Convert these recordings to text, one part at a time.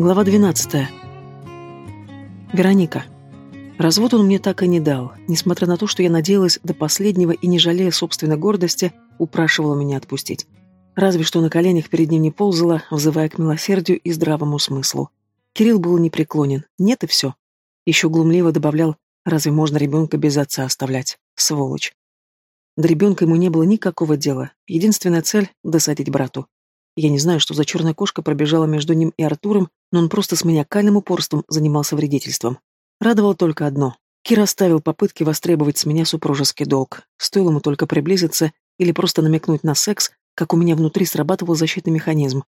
Глава 12. Вероника. Развод он мне так и не дал, несмотря на то, что я надеялась до последнего и, не жалея собственной гордости, упрашивала меня отпустить. Разве что на коленях перед ним не ползала, взывая к милосердию и здравому смыслу. Кирилл был непреклонен. Нет и все. Еще глумливо добавлял, разве можно ребенка без отца оставлять? Сволочь. До ребенка ему не было никакого дела. Единственная цель — досадить брату. Я не знаю, что за черная кошка пробежала между ним и Артуром, но он просто с маниакальным упорством занимался вредительством. Радовало только одно. Кир оставил попытки востребовать с меня супружеский долг. Стоило ему только приблизиться или просто намекнуть на секс, как у меня внутри срабатывал защитный механизм.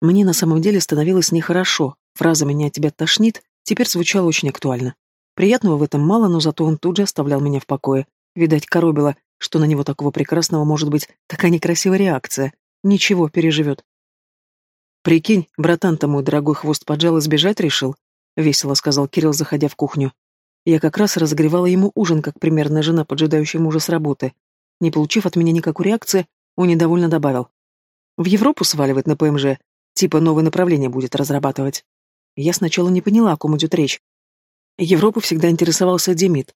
Мне на самом деле становилось нехорошо. Фраза «меня от тебя тошнит» теперь звучала очень актуально. Приятного в этом мало, но зато он тут же оставлял меня в покое. Видать, коробило, что на него такого прекрасного может быть такая некрасивая реакция. Ничего, переживет. «Прикинь, братан-то мой дорогой хвост поджал и сбежать решил», — весело сказал Кирилл, заходя в кухню. Я как раз разогревала ему ужин, как примерная жена, поджидающая мужа с работы. Не получив от меня никакой реакции, он недовольно добавил. «В Европу сваливать на ПМЖ, типа новое направление будет разрабатывать». Я сначала не поняла, о ком идет речь. Европу всегда интересовался Демид.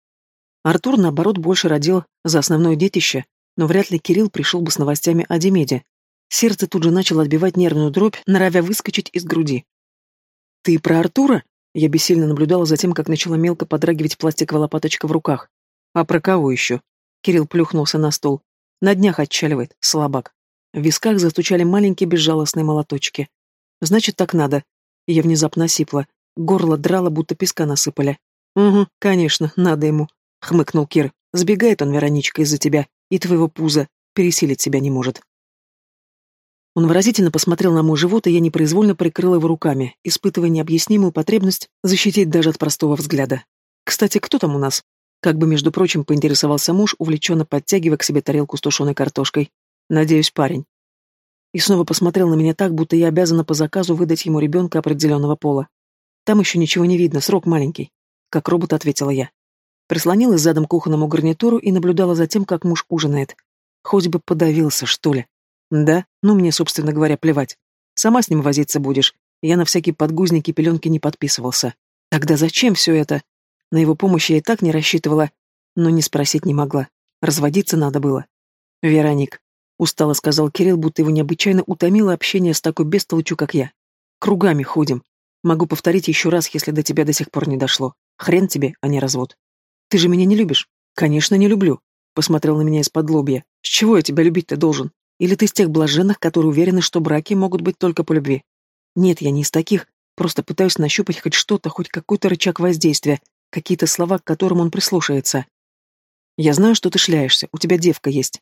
Артур, наоборот, больше родил за основное детище, но вряд ли Кирилл пришел бы с новостями о Демиде. Сердце тут же начало отбивать нервную дробь, норовя выскочить из груди. «Ты про Артура?» Я бессильно наблюдала за тем, как начала мелко подрагивать пластиковая лопаточка в руках. «А про кого еще?» Кирилл плюхнулся на стол. «На днях отчаливает, слабак». В висках застучали маленькие безжалостные молоточки. «Значит, так надо». Я внезапно осипла. Горло драло, будто песка насыпали. «Угу, конечно, надо ему», — хмыкнул Кир. «Сбегает он, Вероничка, из-за тебя и твоего пуза. Пересилить себя не может». Он выразительно посмотрел на мой живот, и я непроизвольно прикрыла его руками, испытывая необъяснимую потребность защитить даже от простого взгляда. «Кстати, кто там у нас?» Как бы, между прочим, поинтересовался муж, увлеченно подтягивая к себе тарелку с тушеной картошкой. «Надеюсь, парень». И снова посмотрел на меня так, будто я обязана по заказу выдать ему ребенка определенного пола. «Там еще ничего не видно, срок маленький», — как робот ответила я. Прислонилась задом к кухонному гарнитуру и наблюдала за тем, как муж ужинает. Хоть бы подавился, что ли. Да, ну мне, собственно говоря, плевать. Сама с ним возиться будешь. Я на всякие подгузники пеленки не подписывался. Тогда зачем все это? На его помощь я и так не рассчитывала, но не спросить не могла. Разводиться надо было. Вероник, устало сказал Кирилл, будто его необычайно утомило общение с такой бестолочью, как я. Кругами ходим. Могу повторить еще раз, если до тебя до сих пор не дошло. Хрен тебе, а не развод. Ты же меня не любишь? Конечно, не люблю. Посмотрел на меня из-под лобья. С чего я тебя любить-то должен? Или ты из тех блаженных, которые уверены, что браки могут быть только по любви? Нет, я не из таких, просто пытаюсь нащупать хоть что-то, хоть какой-то рычаг воздействия, какие-то слова, к которым он прислушается. Я знаю, что ты шляешься, у тебя девка есть.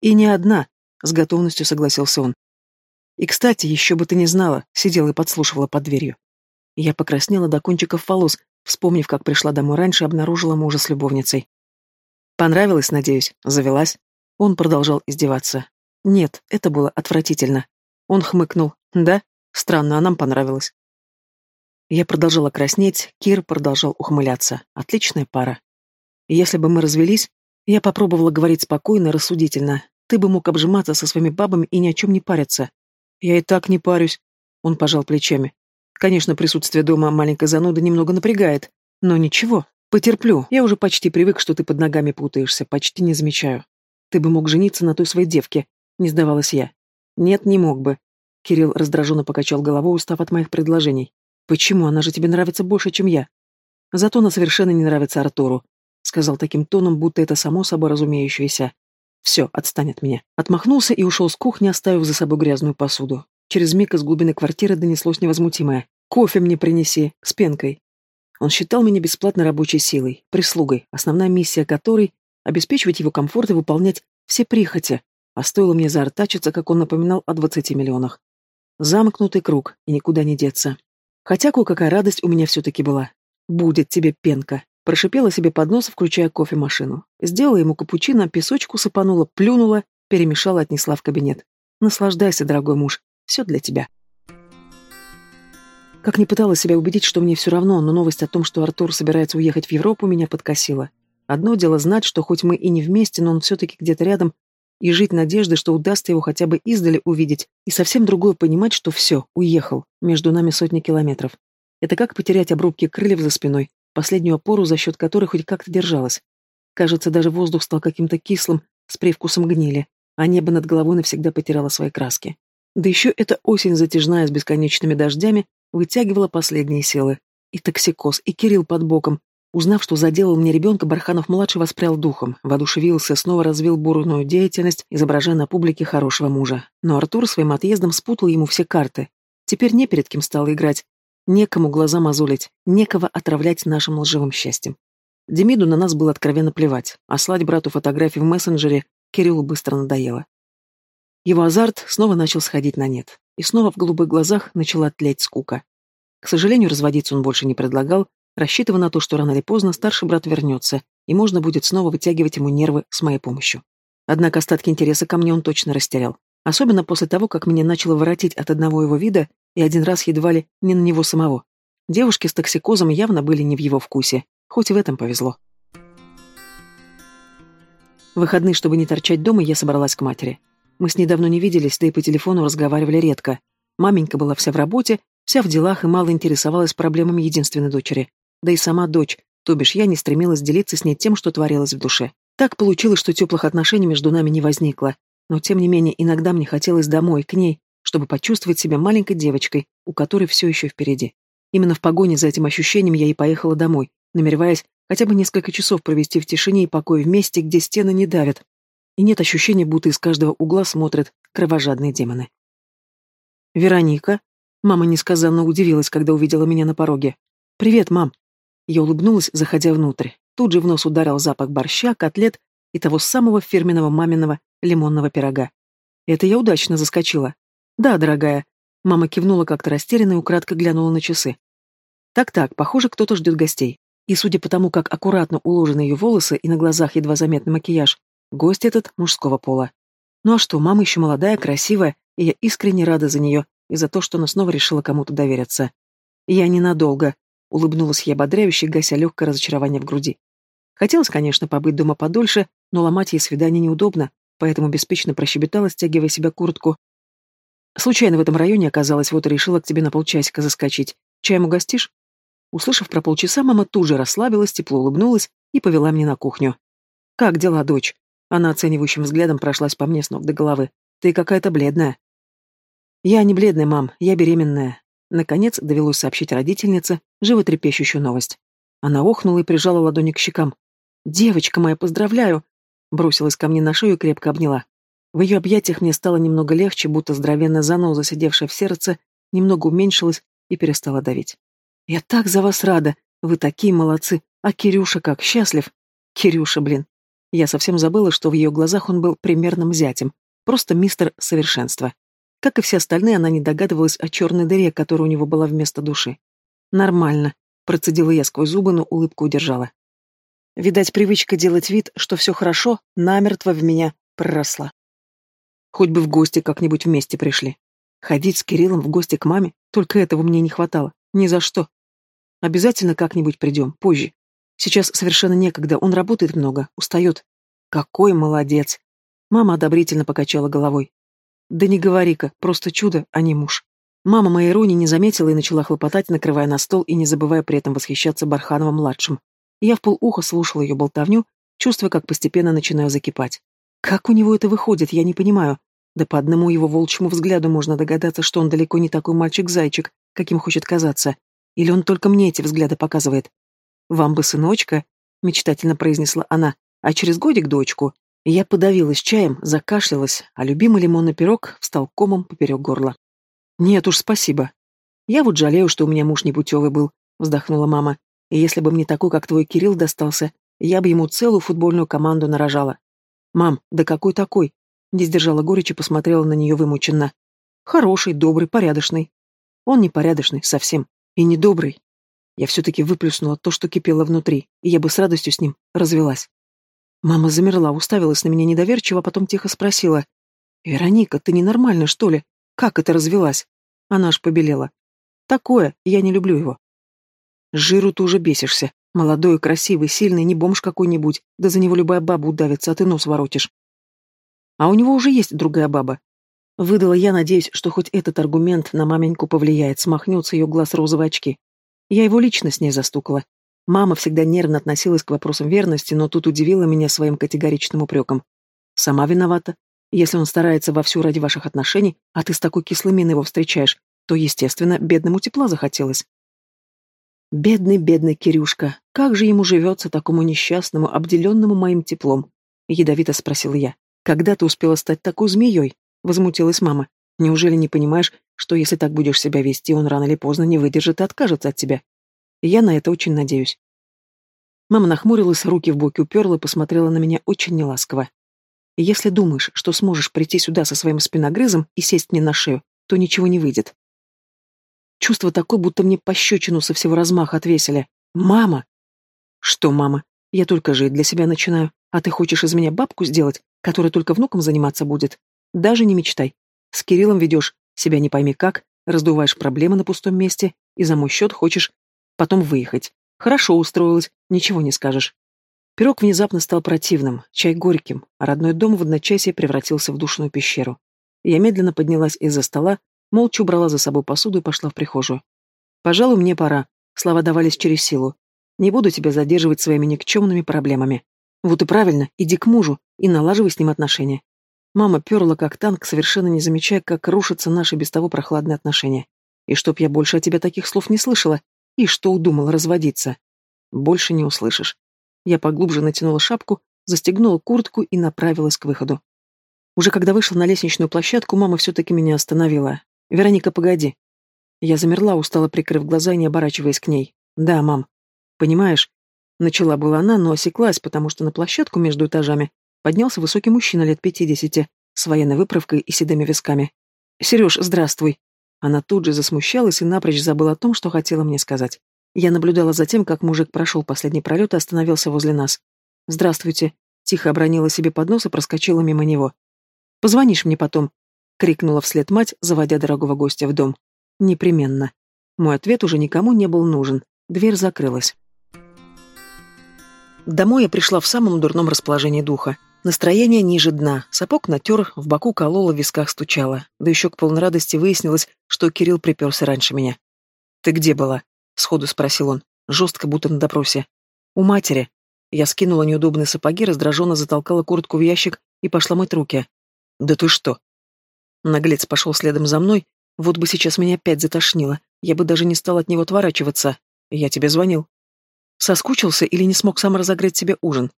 И не одна, с готовностью согласился он. И, кстати, еще бы ты не знала, сидела и подслушивала под дверью. Я покраснела до кончиков волос, вспомнив, как пришла домой раньше, обнаружила мужа с любовницей. Понравилось, надеюсь, завелась. Он продолжал издеваться. Нет, это было отвратительно. Он хмыкнул. Да? Странно, а нам понравилось. Я продолжала краснеть, Кир продолжал ухмыляться. Отличная пара. Если бы мы развелись, я попробовала говорить спокойно, рассудительно. Ты бы мог обжиматься со своими бабами и ни о чем не париться. Я и так не парюсь. Он пожал плечами. Конечно, присутствие дома маленькой зануды немного напрягает, но ничего, потерплю. Я уже почти привык, что ты под ногами путаешься, почти не замечаю. Ты бы мог жениться на той своей девке, не сдавалась я. Нет, не мог бы. Кирилл раздраженно покачал головой, устав от моих предложений. Почему? Она же тебе нравится больше, чем я. Зато она совершенно не нравится Артуру, сказал таким тоном, будто это само собой разумеющееся. Все, отстань от меня. Отмахнулся и ушел с кухни, оставив за собой грязную посуду. Через миг из глубины квартиры донеслось невозмутимое. «Кофе мне принеси, с пенкой». Он считал меня бесплатной рабочей силой, прислугой, основная миссия которой — обеспечивать его комфорт и выполнять все прихоти, а стоило мне заортачиться, как он напоминал о двадцати миллионах. Замкнутый круг, и никуда не деться. Хотя кое-какая радость у меня все-таки была. «Будет тебе пенка», — прошипела себе под нос, включая кофемашину. Сделала ему капучино, песочку сыпанула, плюнула, перемешала, отнесла в кабинет. «Наслаждайся, дорогой муж, все для тебя». Как ни пыталась себя убедить, что мне все равно, но новость о том, что Артур собирается уехать в Европу, меня подкосила. Одно дело знать, что хоть мы и не вместе, но он все-таки где-то рядом, и жить надеждой, что удастся его хотя бы издали увидеть, и совсем другое понимать, что все, уехал, между нами сотни километров. Это как потерять обрубки крыльев за спиной, последнюю опору, за счет которой хоть как-то держалась. Кажется, даже воздух стал каким-то кислым, с привкусом гнили, а небо над головой навсегда потеряло свои краски. Да еще эта осень затяжная с бесконечными дождями вытягивала последние силы. И токсикоз, и Кирилл под боком. Узнав, что заделал мне ребенка, Барханов-младший воспрял духом, воодушевился, снова развил бурную деятельность, изображая на публике хорошего мужа. Но Артур своим отъездом спутал ему все карты. Теперь не перед кем стало играть. Некому глаза мозолить, некого отравлять нашим лживым счастьем. Демиду на нас было откровенно плевать, а слать брату фотографии в мессенджере Кириллу быстро надоело. Его азарт снова начал сходить на нет, и снова в голубых глазах начала тлеть скука. К сожалению, разводиться он больше не предлагал, рассчитывая на то, что рано или поздно старший брат вернется, и можно будет снова вытягивать ему нервы с моей помощью. Однако остатки интереса ко мне он точно растерял. Особенно после того, как меня начало воротить от одного его вида и один раз едва ли не на него самого. Девушки с токсикозом явно были не в его вкусе, хоть и в этом повезло. В выходные, чтобы не торчать дома, я собралась к матери. Мы с ней давно не виделись, да и по телефону разговаривали редко. Маменька была вся в работе, вся в делах и мало интересовалась проблемами единственной дочери. Да и сама дочь, то бишь я не стремилась делиться с ней тем, что творилось в душе. Так получилось, что теплых отношений между нами не возникло. Но, тем не менее, иногда мне хотелось домой, к ней, чтобы почувствовать себя маленькой девочкой, у которой все еще впереди. Именно в погоне за этим ощущением я и поехала домой, намереваясь хотя бы несколько часов провести в тишине и покое вместе, где стены не давят, и нет ощущения, будто из каждого угла смотрят кровожадные демоны. «Вероника?» Мама несказанно удивилась, когда увидела меня на пороге. «Привет, мам!» Я улыбнулась, заходя внутрь. Тут же в нос ударил запах борща, котлет и того самого фирменного маминого лимонного пирога. Это я удачно заскочила. «Да, дорогая». Мама кивнула как-то растерянно и украдко глянула на часы. «Так-так, похоже, кто-то ждет гостей». И судя по тому, как аккуратно уложены ее волосы и на глазах едва заметный макияж, Гость этот мужского пола. Ну а что, мама еще молодая, красивая, и я искренне рада за нее и за то, что она снова решила кому-то довериться. Я ненадолго, улыбнулась я ободряюще, гася легкое разочарование в груди. Хотелось, конечно, побыть дома подольше, но ломать ей свидание неудобно, поэтому беспечно прощебетала, стягивая себя куртку. Случайно в этом районе оказалась, вот и решила к тебе на полчасика заскочить. Чаем угостишь? Услышав про полчаса, мама тут же расслабилась, тепло улыбнулась и повела меня на кухню. «Как дела, дочь?» Она оценивающим взглядом прошлась по мне с ног до головы. «Ты какая-то бледная». «Я не бледная, мам, я беременная». Наконец довелось сообщить родительнице животрепещущую новость. Она охнула и прижала ладони к щекам. «Девочка моя, поздравляю!» Бросилась ко мне на шею и крепко обняла. В ее объятиях мне стало немного легче, будто здоровенная заноза, сидевшая в сердце, немного уменьшилась и перестала давить. «Я так за вас рада! Вы такие молодцы! А Кирюша как счастлив!» «Кирюша, блин! Я совсем забыла, что в ее глазах он был примерным зятем, просто мистер совершенства. Как и все остальные, она не догадывалась о черной дыре, которая у него была вместо души. «Нормально», — процедила я сквозь зубы, но улыбку удержала. Видать, привычка делать вид, что все хорошо, намертво в меня проросла. Хоть бы в гости как-нибудь вместе пришли. Ходить с Кириллом в гости к маме, только этого мне не хватало. Ни за что. Обязательно как-нибудь придем, позже. Сейчас совершенно некогда, он работает много, устает. Какой молодец. Мама одобрительно покачала головой. Да не говори-ка, просто чудо, а не муж. Мама моей иронии не заметила и начала хлопотать, накрывая на стол и не забывая при этом восхищаться Бархановым-младшим. Я в полуха слушала ее болтовню, чувствуя, как постепенно начинаю закипать. Как у него это выходит, я не понимаю. Да по одному его волчьему взгляду можно догадаться, что он далеко не такой мальчик-зайчик, каким хочет казаться. Или он только мне эти взгляды показывает. «Вам бы сыночка», — мечтательно произнесла она, «а через годик дочку». Я подавилась чаем, закашлялась, а любимый лимонный пирог встал комом поперек горла. «Нет уж, спасибо. Я вот жалею, что у меня муж непутевый был», — вздохнула мама. «И если бы мне такой, как твой Кирилл, достался, я бы ему целую футбольную команду нарожала». «Мам, да какой такой?» Не сдержала горечь и посмотрела на нее вымученно. «Хороший, добрый, порядочный». «Он не порядочный, совсем. И не добрый. Я все-таки выплюснула то, что кипело внутри, и я бы с радостью с ним развелась. Мама замерла, уставилась на меня недоверчиво, а потом тихо спросила. «Вероника, ты ненормальна, что ли? Как это развелась?» Она аж побелела. «Такое, я не люблю его». «Жиру ты уже бесишься. Молодой, красивый, сильный, не бомж какой-нибудь. Да за него любая баба удавится, а ты нос воротишь». А у него уже есть другая баба. Выдала я, надеюсь, что хоть этот аргумент на маменьку повлияет, смахнется ее глаз розовые очки. Я его лично с ней застукала. Мама всегда нервно относилась к вопросам верности, но тут удивила меня своим категоричным упреком. Сама виновата. Если он старается вовсю ради ваших отношений, а ты с такой кислой миной его встречаешь, то, естественно, бедному тепла захотелось. Бедный, бедный Кирюшка, как же ему живется такому несчастному, обделенному моим теплом? Ядовито спросил я. Когда ты успела стать такой змеей? Возмутилась мама. Неужели не понимаешь, что если так будешь себя вести, он рано или поздно не выдержит и откажется от тебя? Я на это очень надеюсь. Мама нахмурилась, руки в боки уперла и посмотрела на меня очень неласково. Если думаешь, что сможешь прийти сюда со своим спиногрызом и сесть мне на шею, то ничего не выйдет. Чувство такое, будто мне пощечину со всего размаха отвесили. «Мама!» «Что, мама? Я только жить для себя начинаю, а ты хочешь из меня бабку сделать, которая только внуком заниматься будет? Даже не мечтай. С Кириллом ведешь себя не пойми как, раздуваешь проблемы на пустом месте и за мой счет хочешь потом выехать. Хорошо устроилась, ничего не скажешь. Пирог внезапно стал противным, чай горьким, а родной дом в одночасье превратился в душную пещеру. Я медленно поднялась из-за стола, молча убрала за собой посуду и пошла в прихожую. «Пожалуй, мне пора», — слова давались через силу. «Не буду тебя задерживать своими никчемными проблемами. Вот и правильно, иди к мужу и налаживай с ним отношения. Мама перла как танк, совершенно не замечая, как рушатся наши без того прохладные отношения. И чтоб я больше от тебя таких слов не слышала. И что удумала разводиться. Больше не услышишь. Я поглубже натянула шапку, застегнула куртку и направилась к выходу. Уже когда вышла на лестничную площадку, мама все-таки меня остановила. «Вероника, погоди». Я замерла, устало прикрыв глаза и не оборачиваясь к ней. «Да, мам. Понимаешь?» Начала была она, но осеклась, потому что на площадку между этажами поднялся высокий мужчина лет пятидесяти, с военной выправкой и седыми висками. «Сереж, здравствуй!» Она тут же засмущалась и напрочь забыла о том, что хотела мне сказать. Я наблюдала за тем, как мужик прошел последний пролет и остановился возле нас. «Здравствуйте!» Тихо обронила себе под нос и проскочила мимо него. «Позвонишь мне потом!» — крикнула вслед мать, заводя дорогого гостя в дом. «Непременно». Мой ответ уже никому не был нужен. Дверь закрылась. Домой я пришла в самом дурном расположении духа. Настроение ниже дна, сапог натер, в боку кололо, в висках стучало. Да еще к полной радости выяснилось, что Кирилл приперся раньше меня. «Ты где была?» — сходу спросил он, жестко, будто на допросе. «У матери». Я скинула неудобные сапоги, раздраженно затолкала куртку в ящик и пошла мыть руки. «Да ты что?» Наглец пошел следом за мной, вот бы сейчас меня опять затошнило, я бы даже не стала от него отворачиваться. Я тебе звонил. Соскучился или не смог сам разогреть себе ужин?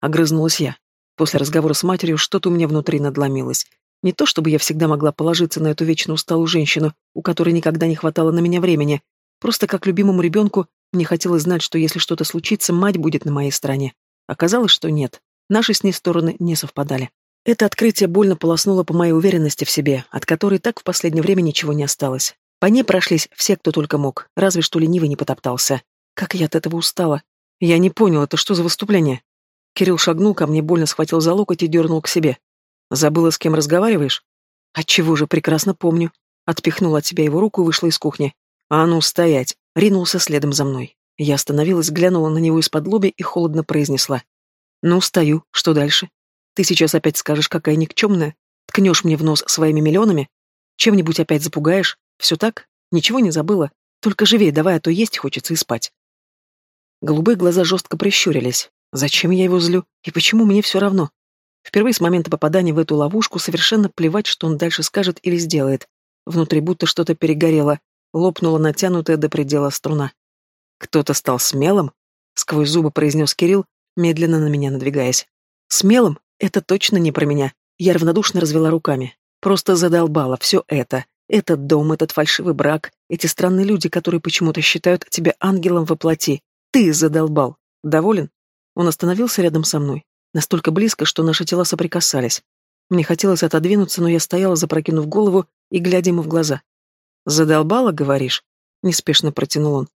Огрызнулась я. После разговора с матерью что-то у меня внутри надломилось. Не то чтобы я всегда могла положиться на эту вечно усталую женщину, у которой никогда не хватало на меня времени. Просто как любимому ребенку мне хотелось знать, что если что-то случится, мать будет на моей стороне. Оказалось, что нет. Наши с ней стороны не совпадали. Это открытие больно полоснуло по моей уверенности в себе, от которой так в последнее время ничего не осталось. По ней прошлись все, кто только мог, разве что ленивый не потоптался. Как я от этого устала. Я не понял, это что за выступление? Кирилл шагнул ко мне, больно схватил за локоть и дернул к себе. Забыла, с кем разговариваешь? Отчего же, прекрасно помню. Отпихнула от себя его руку и вышла из кухни. А ну, стоять! Ринулся следом за мной. Я остановилась, глянула на него из-под лоби и холодно произнесла. Ну, стою. Что дальше? Ты сейчас опять скажешь, какая никчемная? Ткнешь мне в нос своими миллионами? Чем-нибудь опять запугаешь? Все так? Ничего не забыла? Только живее давай, а то есть хочется и спать. Голубые глаза жестко прищурились. Зачем я его злю? И почему мне все равно? Впервые с момента попадания в эту ловушку совершенно плевать, что он дальше скажет или сделает. Внутри будто что-то перегорело, лопнула натянутая до предела струна. «Кто-то стал смелым?» — сквозь зубы произнес Кирилл, медленно на меня надвигаясь. «Смелым? Это точно не про меня». Я равнодушно развела руками. Просто задолбала все это. Этот дом, этот фальшивый брак, эти странные люди, которые почему-то считают тебя ангелом во плоти. Ты задолбал. Доволен? Он остановился рядом со мной. Настолько близко, что наши тела соприкасались. Мне хотелось отодвинуться, но я стояла, запрокинув голову и глядя ему в глаза. «Задолбала, говоришь?» — неспешно протянул он.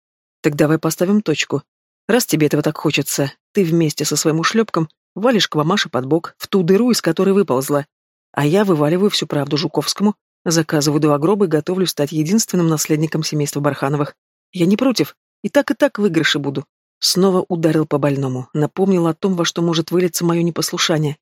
«Так давай поставим точку. Раз тебе этого так хочется, ты вместе со своим ушлепком валишь к мамаше под бок, в ту дыру, из которой выползла. А я вываливаю всю правду Жуковскому, заказываю два гроба и готовлю стать единственным наследником семейства Бархановых. Я не против, и так и так выигрыши буду. Снова ударил по больному, напомнил о том, во что может вылиться мое непослушание.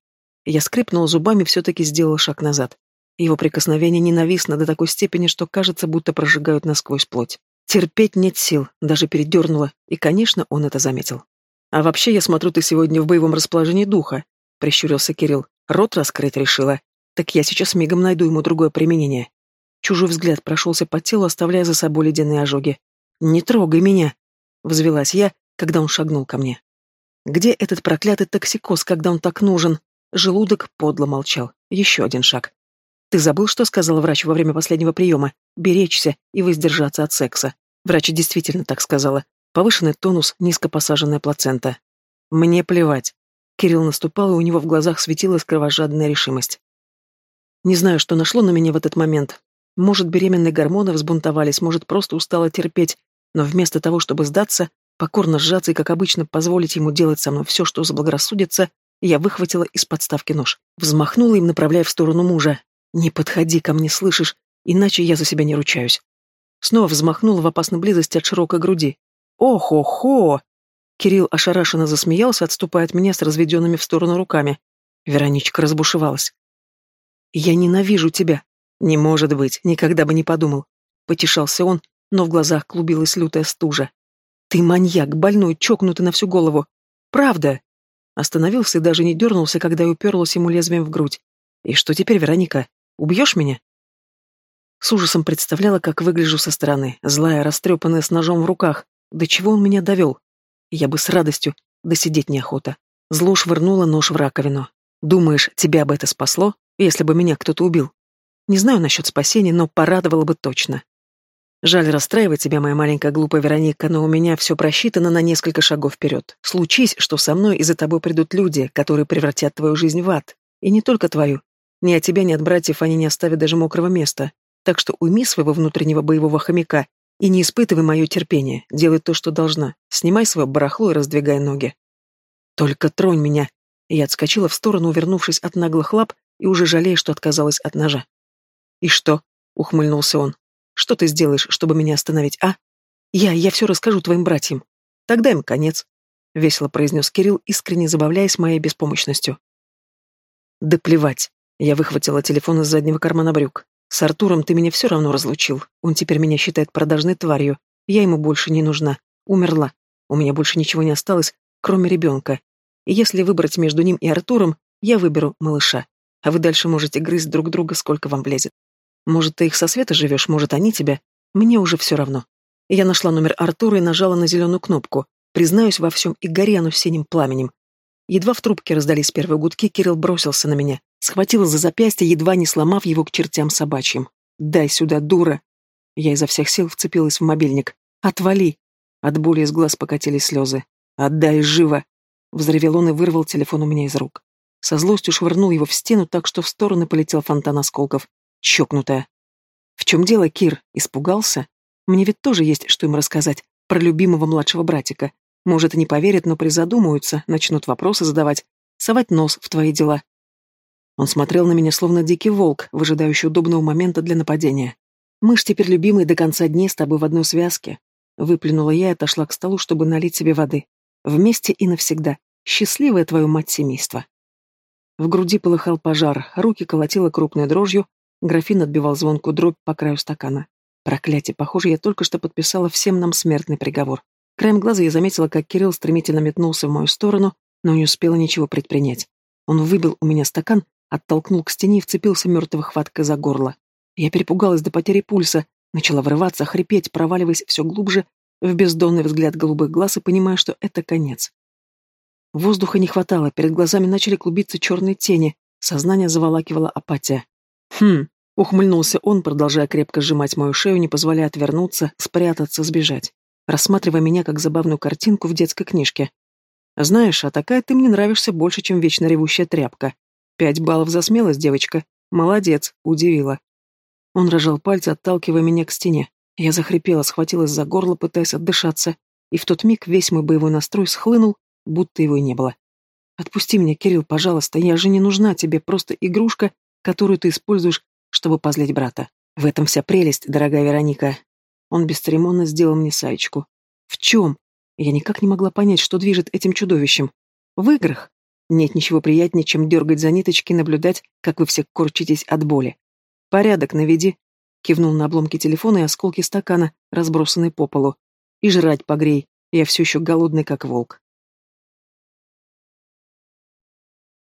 Я скрипнула зубами, все-таки сделала шаг назад. Его прикосновение ненавистно до такой степени, что кажется, будто прожигают насквозь плоть. Терпеть нет сил, даже передернула, и, конечно, он это заметил. «А вообще, я смотрю, ты сегодня в боевом расположении духа», — прищурился Кирилл. «Рот раскрыть решила. Так я сейчас мигом найду ему другое применение». Чужой взгляд прошелся по телу, оставляя за собой ледяные ожоги. «Не трогай меня!» — взвелась я, когда он шагнул ко мне. «Где этот проклятый токсикоз, когда он так нужен?» Желудок подло молчал. Еще один шаг. «Ты забыл, что сказал врач во время последнего приема? Беречься и воздержаться от секса. Врач действительно так сказала. Повышенный тонус, низкопосаженная плацента. Мне плевать. Кирилл наступал, и у него в глазах светилась кровожадная решимость. Не знаю, что нашло на меня в этот момент. Может, беременные гормоны взбунтовались, может, просто устала терпеть, но вместо того, чтобы сдаться, покорно сжаться и, как обычно, позволить ему делать со мной все, что заблагорассудится, я выхватила из подставки нож, взмахнула им, направляя в сторону мужа. «Не подходи ко мне, слышишь? Иначе я за себя не ручаюсь. Снова взмахнула в опасной близости от широкой груди. «Ох-охо!» Кирилл ошарашенно засмеялся, отступая от меня с разведенными в сторону руками. Вероничка разбушевалась. «Я ненавижу тебя!» «Не может быть, никогда бы не подумал!» Потешался он, но в глазах клубилась лютая стужа. «Ты маньяк, больной, чокнутый на всю голову!» «Правда!» Остановился и даже не дернулся, когда я уперлась ему лезвием в грудь. «И что теперь, Вероника? Убьешь меня?» С ужасом представляла, как выгляжу со стороны, злая, растрепанная, с ножом в руках. До чего он меня довел? Я бы с радостью, да сидеть неохота. Зло швырнула нож в раковину. Думаешь, тебя бы это спасло, если бы меня кто-то убил? Не знаю насчет спасения, но порадовало бы точно. Жаль расстраивать тебя, моя маленькая глупая Вероника, но у меня все просчитано на несколько шагов вперед. Случись, что со мной и за тобой придут люди, которые превратят твою жизнь в ад. И не только твою. Ни от тебя, ни от братьев они не оставят даже мокрого места. Так что уйми своего внутреннего боевого хомяка и не испытывай мое терпение. Делай то, что должна. Снимай свое барахло и раздвигай ноги. Только тронь меня. Я отскочила в сторону, увернувшись от наглых лап и уже жалея, что отказалась от ножа. «И что?» — ухмыльнулся он. «Что ты сделаешь, чтобы меня остановить, а? Я, я все расскажу твоим братьям. Тогда им конец», — весело произнес Кирилл, искренне забавляясь моей беспомощностью. «Да плевать». Я выхватила телефон из заднего кармана брюк. С Артуром ты меня все равно разлучил. Он теперь меня считает продажной тварью. Я ему больше не нужна. Умерла. У меня больше ничего не осталось, кроме ребенка. И если выбрать между ним и Артуром, я выберу малыша. А вы дальше можете грызть друг друга, сколько вам влезет. Может, ты их со света живешь, может, они тебя. Мне уже все равно. Я нашла номер Артура и нажала на зеленую кнопку. Признаюсь во всем и горе оно синим пламенем. Едва в трубке раздались первые гудки, Кирилл бросился на меня. Схватила за запястье, едва не сломав его к чертям собачьим. «Дай сюда, дура!» Я изо всех сил вцепилась в мобильник. «Отвали!» От боли из глаз покатились слезы. «Отдай живо!» Взревел он и вырвал телефон у меня из рук. Со злостью швырнул его в стену, так что в стороны полетел фонтан осколков. Чокнутая. «В чем дело, Кир? Испугался? Мне ведь тоже есть что им рассказать про любимого младшего братика. Может, и не поверят, но призадумаются, начнут вопросы задавать, совать нос в твои дела. Он смотрел на меня, словно дикий волк, выжидающий удобного момента для нападения. «Мы ж теперь любимые до конца дней с тобой в одной связке». Выплюнула я и отошла к столу, чтобы налить себе воды. «Вместе и навсегда. Счастливая твою мать семейства». В груди полыхал пожар, руки колотило крупной дрожью, графин отбивал звонкую дробь по краю стакана. Проклятие, похоже, я только что подписала всем нам смертный приговор. Краем глаза я заметила, как Кирилл стремительно метнулся в мою сторону, но не успела ничего предпринять. Он выбил у меня стакан, оттолкнул к стене и вцепился мертвой хваткой за горло. Я перепугалась до потери пульса, начала врываться, хрипеть, проваливаясь все глубже в бездонный взгляд голубых глаз и понимая, что это конец. Воздуха не хватало, перед глазами начали клубиться черные тени, сознание заволакивала апатия. «Хм», — ухмыльнулся он, продолжая крепко сжимать мою шею, не позволяя отвернуться, спрятаться, сбежать рассматривая меня как забавную картинку в детской книжке. «Знаешь, а такая ты мне нравишься больше, чем вечно ревущая тряпка. Пять баллов за смелость, девочка. Молодец, удивила». Он рожал пальцы, отталкивая меня к стене. Я захрипела, схватилась за горло, пытаясь отдышаться, и в тот миг весь мой боевой настрой схлынул, будто его и не было. «Отпусти меня, Кирилл, пожалуйста, я же не нужна тебе, просто игрушка, которую ты используешь, чтобы позлить брата. В этом вся прелесть, дорогая Вероника. Он бесцеремонно сделал мне саечку. В чем? Я никак не могла понять, что движет этим чудовищем. В играх. Нет ничего приятнее, чем дергать за ниточки и наблюдать, как вы все корчитесь от боли. «Порядок наведи», — кивнул на обломки телефона и осколки стакана, разбросанные по полу. «И жрать погрей, я все еще голодный, как волк».